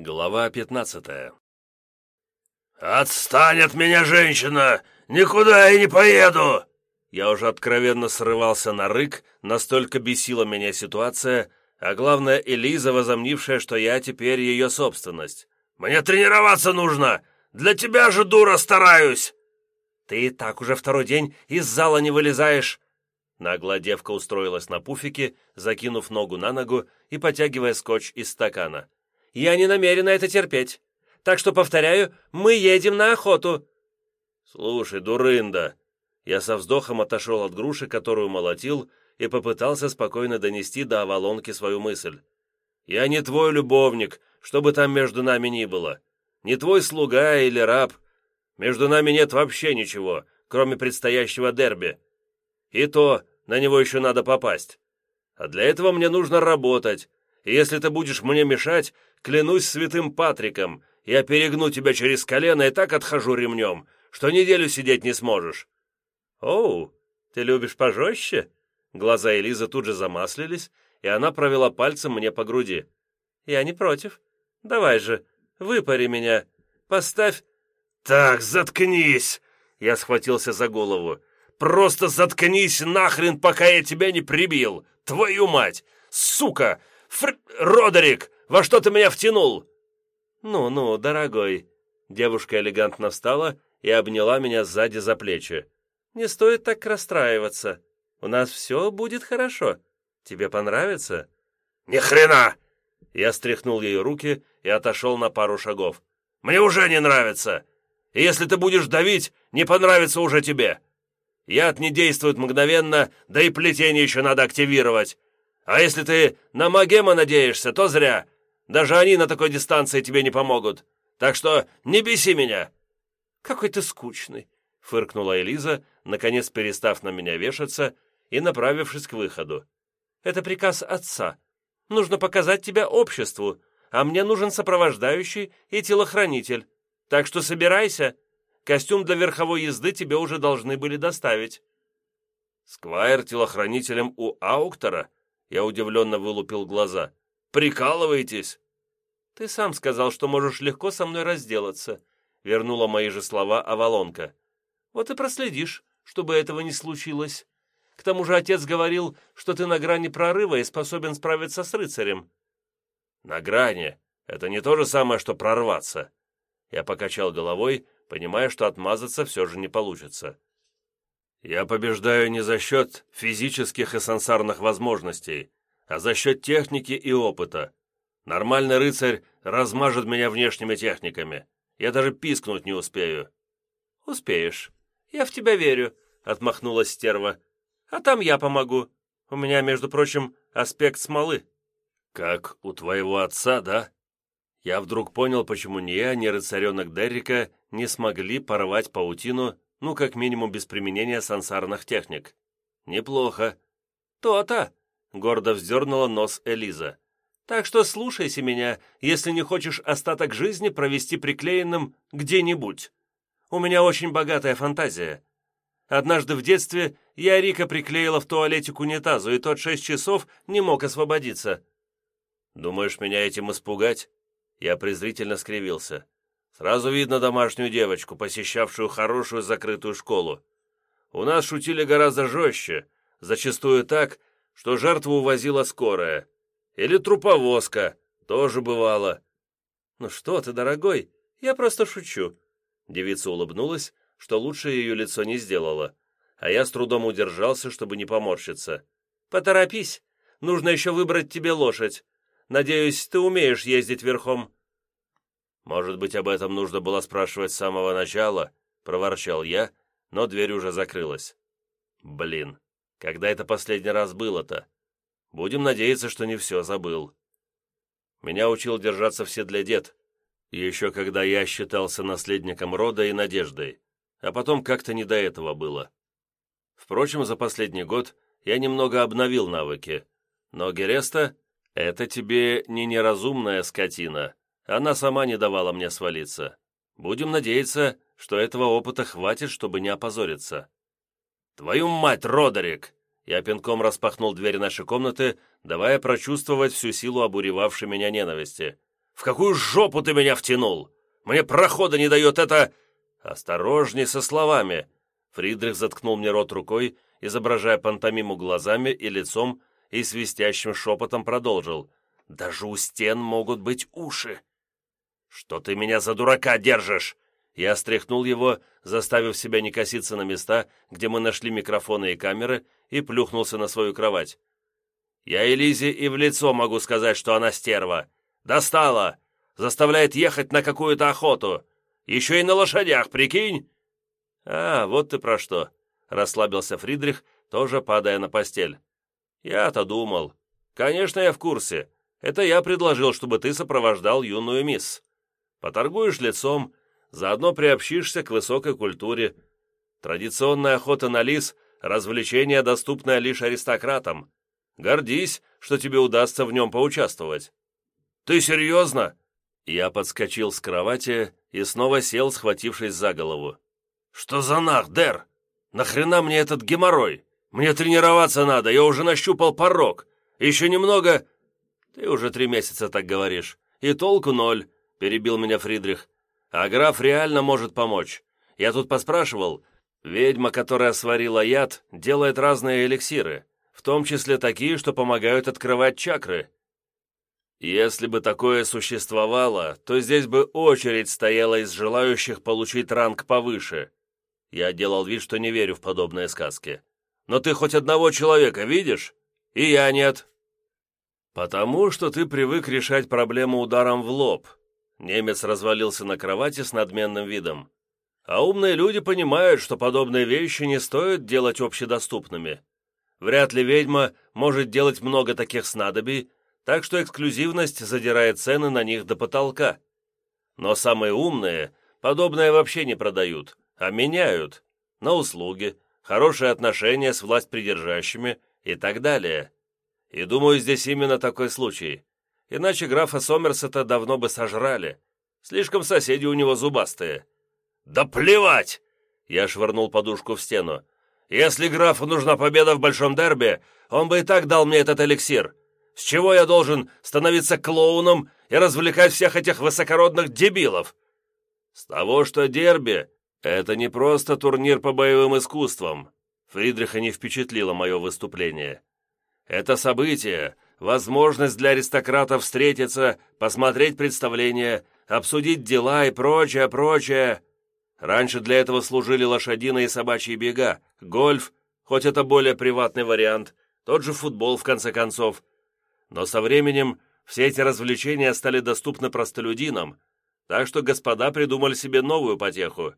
Глава пятнадцатая «Отстань от меня, женщина! Никуда я не поеду!» Я уже откровенно срывался на рык, настолько бесила меня ситуация, а главное, Элиза, возомнившая, что я теперь ее собственность. «Мне тренироваться нужно! Для тебя же, дура, стараюсь!» «Ты и так уже второй день из зала не вылезаешь!» Наглая девка устроилась на пуфике, закинув ногу на ногу и потягивая скотч из стакана. «Я не намерена это терпеть. Так что, повторяю, мы едем на охоту». «Слушай, дурында!» Я со вздохом отошел от груши, которую молотил, и попытался спокойно донести до Авалонки свою мысль. «Я не твой любовник, что бы там между нами ни было. Не твой слуга или раб. Между нами нет вообще ничего, кроме предстоящего дерби. И то на него еще надо попасть. А для этого мне нужно работать, и если ты будешь мне мешать, клянусь святым Патриком, я перегну тебя через колено и так отхожу ремнем, что неделю сидеть не сможешь». «Оу, ты любишь пожестче?» Глаза Элизы тут же замаслились, и она провела пальцем мне по груди. «Я не против. Давай же, выпари меня. Поставь...» «Так, заткнись!» Я схватился за голову. «Просто заткнись нахрен, пока я тебя не прибил! Твою мать! Сука! Фр... Родерик, во что ты меня втянул?» «Ну-ну, дорогой». Девушка элегантно встала и обняла меня сзади за плечи. «Не стоит так расстраиваться. У нас все будет хорошо. Тебе понравится?» «Ни хрена!» Я стряхнул ее руки и отошел на пару шагов. «Мне уже не нравится! И если ты будешь давить, не понравится уже тебе! Яд не действует мгновенно, да и плетение еще надо активировать. А если ты на Магема надеешься, то зря. Даже они на такой дистанции тебе не помогут. Так что не беси меня!» «Какой ты скучный!» — фыркнула Элиза, наконец перестав на меня вешаться и направившись к выходу. «Это приказ отца. Нужно показать тебя обществу, а мне нужен сопровождающий и телохранитель. Так что собирайся. Костюм для верховой езды тебе уже должны были доставить». «Сквайр телохранителем у Ауктора?» Я удивленно вылупил глаза. Прикалываетесь?» «Ты сам сказал, что можешь легко со мной разделаться», — вернула мои же слова Авалонка. «Вот и проследишь, чтобы этого не случилось. К тому же отец говорил, что ты на грани прорыва и способен справиться с рыцарем». «На грани? Это не то же самое, что прорваться». Я покачал головой, понимая, что отмазаться все же не получится. «Я побеждаю не за счет физических и сансарных возможностей, а за счет техники и опыта. Нормальный рыцарь размажет меня внешними техниками. Я даже пискнуть не успею». «Успеешь. Я в тебя верю», — отмахнулась стерва. «А там я помогу. У меня, между прочим, аспект смолы». «Как у твоего отца, да?» Я вдруг понял, почему ни я, ни рыцаренок Деррика не смогли порвать паутину, ну, как минимум, без применения сансарных техник. «Неплохо». «То-то», — гордо вздернула нос Элиза. «Так что слушайся меня, если не хочешь остаток жизни провести приклеенным где-нибудь. У меня очень богатая фантазия. Однажды в детстве я Рика приклеила в туалете к унитазу, и тот шесть часов не мог освободиться». «Думаешь, меня этим испугать?» Я презрительно скривился. «Сразу видно домашнюю девочку, посещавшую хорошую закрытую школу. У нас шутили гораздо жестче, зачастую так, что жертву увозила скорая. Или труповозка, тоже бывало. «Ну что ты, дорогой, я просто шучу». Девица улыбнулась, что лучше ее лицо не сделала, а я с трудом удержался, чтобы не поморщиться. «Поторопись, нужно еще выбрать тебе лошадь. Надеюсь, ты умеешь ездить верхом». «Может быть, об этом нужно было спрашивать с самого начала?» — проворчал я, но дверь уже закрылась. «Блин, когда это последний раз было-то? Будем надеяться, что не все забыл. Меня учил держаться в седле дед, еще когда я считался наследником рода и надеждой, а потом как-то не до этого было. Впрочем, за последний год я немного обновил навыки, но Гереста — это тебе не неразумная скотина, она сама не давала мне свалиться. Будем надеяться, что этого опыта хватит, чтобы не опозориться. «Твою мать, Родерик!» Я пинком распахнул дверь нашей комнаты, давая прочувствовать всю силу обуревавшей меня ненависти. В какую жопу ты меня втянул? Мне прохода не дает это...» «Осторожней со словами!» Фридрих заткнул мне рот рукой, изображая пантомиму глазами и лицом, и свистящим шепотом продолжил. «Даже у стен могут быть уши!» «Что ты меня за дурака держишь?» Я стряхнул его, заставив себя не коситься на места, где мы нашли микрофоны и камеры, и плюхнулся на свою кровать. «Я Элизе и в лицо могу сказать, что она стерва. Достала! Заставляет ехать на какую-то охоту. Еще и на лошадях, прикинь!» «А, вот ты про что!» — расслабился Фридрих, тоже падая на постель. «Я-то думал. Конечно, я в курсе. Это я предложил, чтобы ты сопровождал юную мисс. Поторгуешь лицом, заодно приобщишься к высокой культуре. Традиционная охота на лис — развлечение, доступное лишь аристократам. Гордись, что тебе удастся в нем поучаствовать». «Ты серьезно?» Я подскочил с кровати и снова сел, схватившись за голову. «Что за нах, Дэр? Нахрена мне этот геморрой? Мне тренироваться надо, я уже нащупал порог. Еще немного...» «Ты уже три месяца так говоришь. И толку ноль», — перебил меня Фридрих. «А граф реально может помочь. Я тут поспрашивал. Ведьма, которая сварила яд, делает разные эликсиры, в том числе такие, что помогают открывать чакры. Если бы такое существовало, то здесь бы очередь стояла из желающих получить ранг повыше. Я делал вид, что не верю в подобные сказки. Но ты хоть одного человека видишь? И я нет. Потому что ты привык решать проблему ударом в лоб. Немец развалился на кровати с надменным видом. А умные люди понимают, что подобные вещи не стоит делать общедоступными. Вряд ли ведьма может делать много таких снадобий, так что эксклюзивность задирает цены на них до потолка. Но самые умные подобное вообще не продают, а меняют на услуги, хорошие отношения с власть придержащими и так далее. И думаю, здесь именно такой случай. Иначе графа Сомерсета давно бы сожрали. Слишком соседи у него зубастые. «Да плевать!» Я швырнул подушку в стену. «Если графу нужна победа в большом дерби, он бы и так дал мне этот эликсир. С чего я должен становиться клоуном и развлекать всех этих высокородных дебилов? С того, что дерби — это не просто турнир по боевым искусствам. Фридриха не впечатлило мое выступление. Это событие, возможность для аристократов встретиться, посмотреть представление, обсудить дела и прочее, прочее. Раньше для этого служили лошадиные и собачьи бега, гольф, хоть это более приватный вариант, тот же футбол, в конце концов. Но со временем все эти развлечения стали доступны простолюдинам, так что господа придумали себе новую потеху.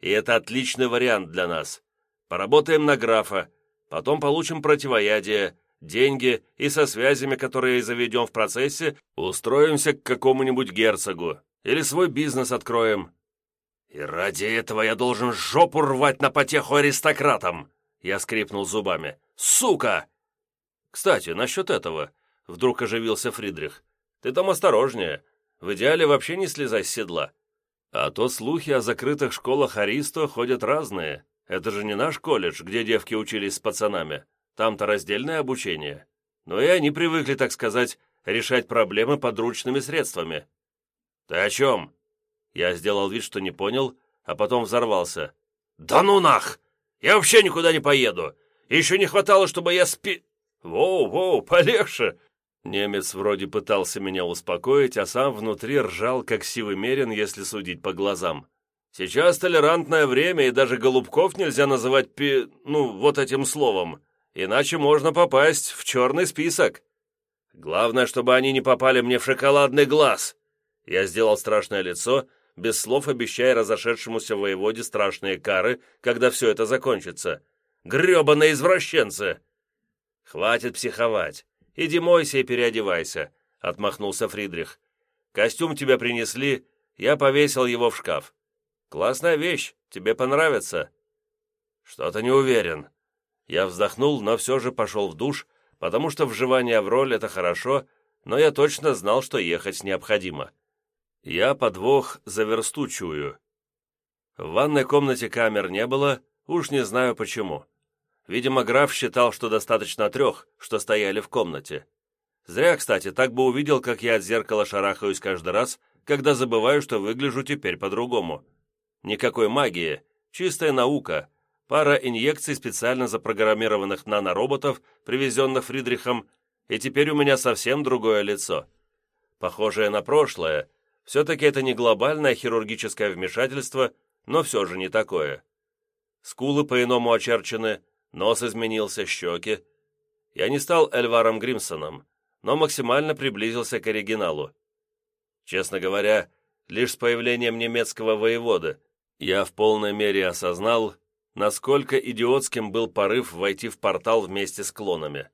И это отличный вариант для нас. Поработаем на графа, потом получим противоядие, деньги и со связями, которые заведем в процессе, устроимся к какому-нибудь герцогу или свой бизнес откроем. И ради этого я должен жопу рвать на потеху аристократам!» Я скрипнул зубами. «Сука!» «Кстати, насчет этого. Вдруг оживился Фридрих. «Ты там осторожнее. В идеале вообще не слезай с седла. А то слухи о закрытых школах Аристо ходят разные. Это же не наш колледж, где девки учились с пацанами. Там-то раздельное обучение. Но и они привыкли, так сказать, решать проблемы подручными средствами». «Ты о чем?» Я сделал вид, что не понял, а потом взорвался. «Да ну нах! Я вообще никуда не поеду! Еще не хватало, чтобы я спи...» «Воу-воу, полегче! Немец вроде пытался меня успокоить, а сам внутри ржал, как сивый мерин, если судить по глазам. Сейчас толерантное время, и даже голубков нельзя называть пи... ну, вот этим словом. Иначе можно попасть в черный список. Главное, чтобы они не попали мне в шоколадный глаз. Я сделал страшное лицо, без слов обещая разошедшемуся воеводе страшные кары, когда все это закончится. Гребаные извращенцы! Хватит психовать. «Иди мойся и переодевайся», — отмахнулся Фридрих. «Костюм тебя принесли, я повесил его в шкаф. Классная вещь, тебе понравится». «Что-то не уверен». Я вздохнул, но все же пошел в душ, потому что вживание в роль — это хорошо, но я точно знал, что ехать необходимо. Я подвох за версту чую. В ванной комнате камер не было, уж не знаю почему. Видимо, граф считал, что достаточно трех, что стояли в комнате. Зря, кстати, так бы увидел, как я от зеркала шарахаюсь каждый раз, когда забываю, что выгляжу теперь по-другому. Никакой магии, чистая наука, пара инъекций специально запрограммированных нанороботов, привезенных Фридрихом, и теперь у меня совсем другое лицо. Похожее на прошлое, все-таки это не глобальное хирургическое вмешательство, но все же не такое. Скулы по-иному очерчены, нос изменился, щеки. Я не стал Эльваром Гримсоном, но максимально приблизился к оригиналу. Честно говоря, лишь с появлением немецкого воевода я в полной мере осознал, насколько идиотским был порыв войти в портал вместе с клонами.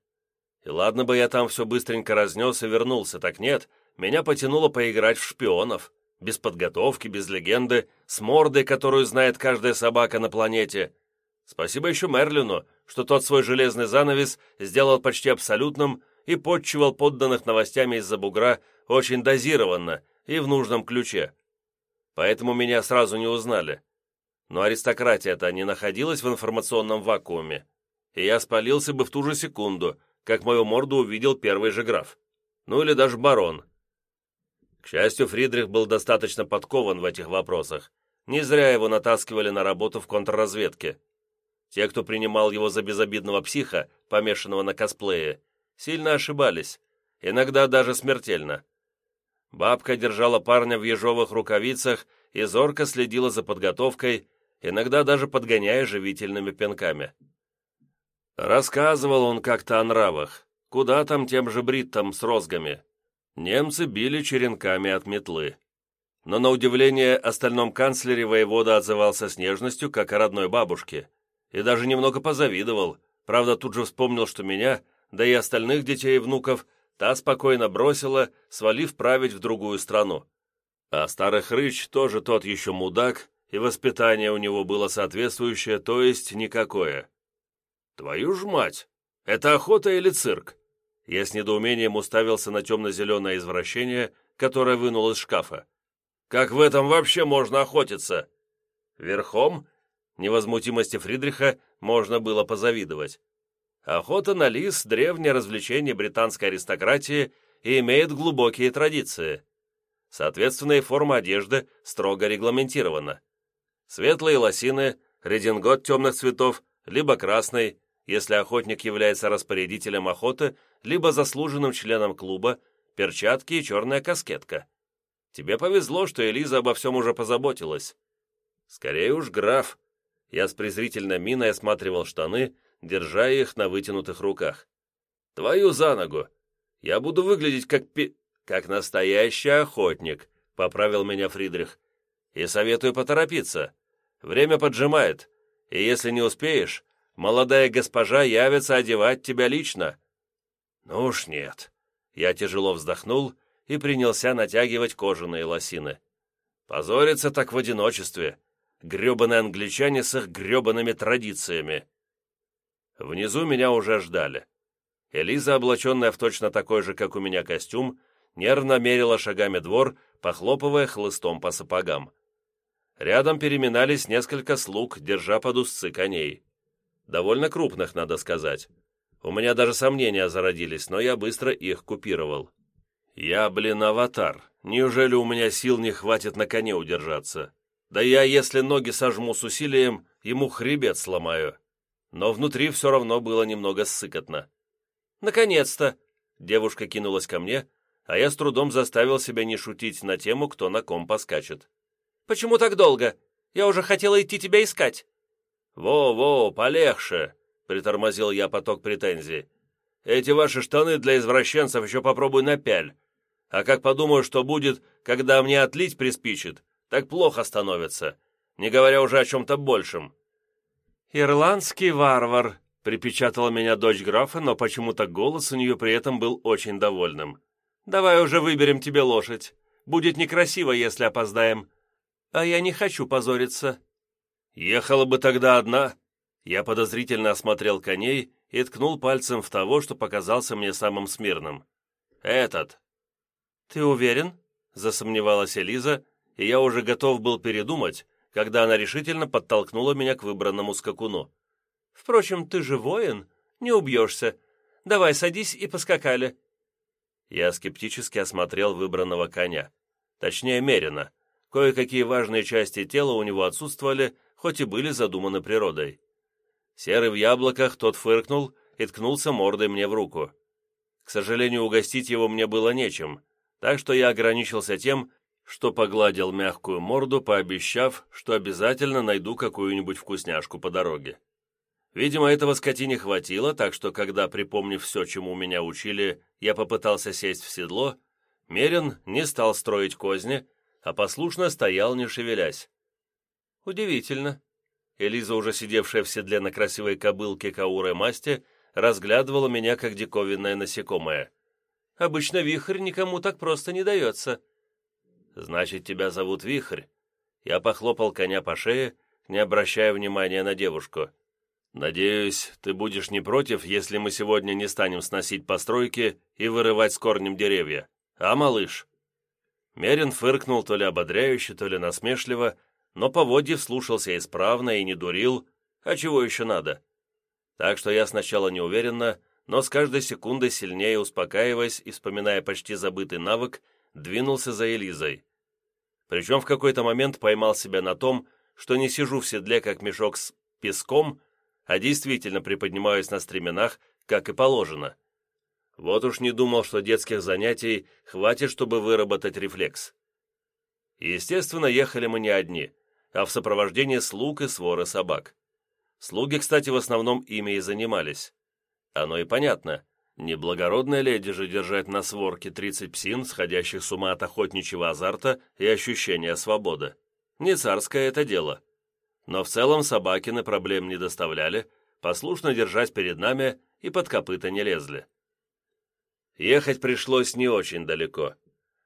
И ладно бы я там все быстренько разнес и вернулся, так нет, меня потянуло поиграть в шпионов, без подготовки, без легенды, с мордой, которую знает каждая собака на планете. Спасибо еще Мерлину, что тот свой железный занавес сделал почти абсолютным и подчивал подданных новостями из-за бугра очень дозированно и в нужном ключе. Поэтому меня сразу не узнали. Но аристократия-то не находилась в информационном вакууме, и я спалился бы в ту же секунду, как мою морду увидел первый же граф. Ну или даже барон. К счастью, Фридрих был достаточно подкован в этих вопросах. Не зря его натаскивали на работу в контрразведке. Те, кто принимал его за безобидного психа, помешанного на косплее, сильно ошибались, иногда даже смертельно. Бабка держала парня в ежовых рукавицах и зорко следила за подготовкой, иногда даже подгоняя живительными пинками. Рассказывал он как-то о нравах, куда там тем же бриттам с розгами. Немцы били черенками от метлы. Но на удивление остальном канцлере воевода отзывался с нежностью, как о родной бабушке, и даже немного позавидовал, правда тут же вспомнил, что меня – да и остальных детей и внуков, та спокойно бросила, свалив править в другую страну. А старый хрыч тоже тот еще мудак, и воспитание у него было соответствующее, то есть никакое. «Твою ж мать! Это охота или цирк?» Я с недоумением уставился на темно-зеленое извращение, которое вынул из шкафа. «Как в этом вообще можно охотиться?» «Верхом?» Невозмутимости Фридриха можно было позавидовать. Охота на лис – древнее развлечение британской аристократии и имеет глубокие традиции. Соответственно, и форма одежды строго регламентирована. Светлые лосины, редингот темных цветов, либо красный, если охотник является распорядителем охоты, либо заслуженным членом клуба, перчатки и черная каскетка. Тебе повезло, что Элиза обо всем уже позаботилась. Скорее уж граф. Я с презрительной миной осматривал штаны, держа их на вытянутых руках. «Твою за ногу! Я буду выглядеть как пи... как настоящий охотник», — поправил меня Фридрих. «И советую поторопиться. Время поджимает, и если не успеешь, молодая госпожа явится одевать тебя лично». «Ну уж нет». Я тяжело вздохнул и принялся натягивать кожаные лосины. «Позориться так в одиночестве. Гребаные англичане с их гребаными традициями». Внизу меня уже ждали. Элиза, облаченная в точно такой же, как у меня, костюм, нервно мерила шагами двор, похлопывая хлыстом по сапогам. Рядом переминались несколько слуг, держа под узцы коней. Довольно крупных, надо сказать. У меня даже сомнения зародились, но я быстро их купировал. Я, блин, аватар. Неужели у меня сил не хватит на коне удержаться? Да я, если ноги сожму с усилием, ему хребет сломаю но внутри все равно было немного ссыкотно. «Наконец-то!» — девушка кинулась ко мне, а я с трудом заставил себя не шутить на тему, кто на ком поскачет. «Почему так долго? Я уже хотела идти тебя искать!» «Во-во, полегче!» — притормозил я поток претензий. «Эти ваши штаны для извращенцев еще попробуй напяль. А как подумаю, что будет, когда мне отлить приспичит, так плохо становится, не говоря уже о чем-то большем. «Ирландский варвар», — припечатала меня дочь графа, но почему-то голос у нее при этом был очень довольным. «Давай уже выберем тебе лошадь. Будет некрасиво, если опоздаем. А я не хочу позориться». «Ехала бы тогда одна». Я подозрительно осмотрел коней и ткнул пальцем в того, что показался мне самым смирным. «Этот». «Ты уверен?» — засомневалась Элиза, и я уже готов был передумать, когда она решительно подтолкнула меня к выбранному скакуну. «Впрочем, ты же воин, не убьешься. Давай, садись и поскакали». Я скептически осмотрел выбранного коня. Точнее, Мерина. Кое-какие важные части тела у него отсутствовали, хоть и были задуманы природой. Серый в яблоках, тот фыркнул и ткнулся мордой мне в руку. К сожалению, угостить его мне было нечем, так что я ограничился тем, что погладил мягкую морду, пообещав, что обязательно найду какую-нибудь вкусняшку по дороге. Видимо, этого скотине хватило, так что, когда, припомнив все, чему меня учили, я попытался сесть в седло, Мерин не стал строить козни, а послушно стоял, не шевелясь. Удивительно. Элиза, уже сидевшая в седле на красивой кобылке каурой масти, разглядывала меня, как диковинное насекомое. Обычно вихрь никому так просто не дается. «Значит, тебя зовут Вихрь?» Я похлопал коня по шее, не обращая внимания на девушку. «Надеюсь, ты будешь не против, если мы сегодня не станем сносить постройки и вырывать с корнем деревья, а, малыш?» Мерин фыркнул то ли ободряюще, то ли насмешливо, но поводьев слушался исправно и не дурил, а чего еще надо? Так что я сначала неуверенно, но с каждой секундой сильнее успокаиваясь и вспоминая почти забытый навык, двинулся за Элизой. Причем в какой-то момент поймал себя на том, что не сижу в седле, как мешок с песком, а действительно приподнимаюсь на стременах, как и положено. Вот уж не думал, что детских занятий хватит, чтобы выработать рефлекс. Естественно, ехали мы не одни, а в сопровождении слуг и своры собак. Слуги, кстати, в основном ими и занимались. Оно и понятно. Неблагородная леди же держать на сворке 30 псин, сходящих с ума от охотничьего азарта и ощущения свободы. Не царское это дело. Но в целом собакины проблем не доставляли, послушно держась перед нами и под копыта не лезли. Ехать пришлось не очень далеко.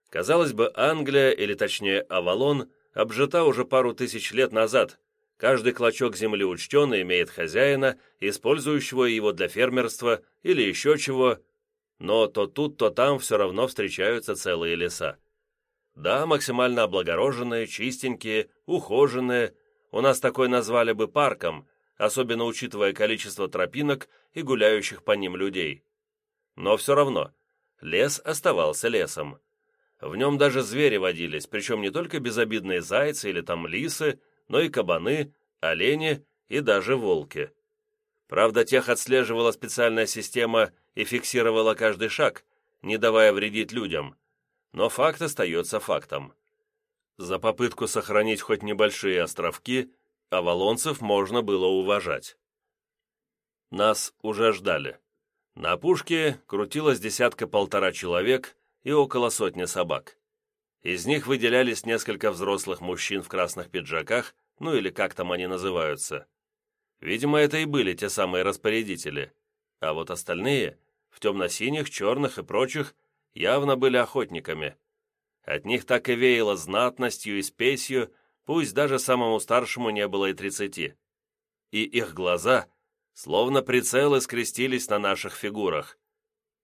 Казалось бы, Англия, или точнее Авалон, обжита уже пару тысяч лет назад, Каждый клочок земли учтен и имеет хозяина, использующего его для фермерства или еще чего, но то тут, то там все равно встречаются целые леса. Да, максимально облагороженные, чистенькие, ухоженные, у нас такой назвали бы парком, особенно учитывая количество тропинок и гуляющих по ним людей. Но все равно, лес оставался лесом. В нем даже звери водились, причем не только безобидные зайцы или там лисы, но и кабаны, олени и даже волки. Правда, тех отслеживала специальная система и фиксировала каждый шаг, не давая вредить людям. Но факт остается фактом. За попытку сохранить хоть небольшие островки, авалонцев можно было уважать. Нас уже ждали. На опушке крутилось десятка-полтора человек и около сотни собак. Из них выделялись несколько взрослых мужчин в красных пиджаках, ну или как там они называются. Видимо, это и были те самые распорядители. А вот остальные, в темно-синих, черных и прочих, явно были охотниками. От них так и веяло знатностью и спесью, пусть даже самому старшему не было и тридцати. И их глаза, словно прицелы, скрестились на наших фигурах.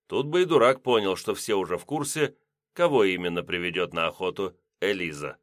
Тут бы и дурак понял, что все уже в курсе, кого именно приведет на охоту Элиза.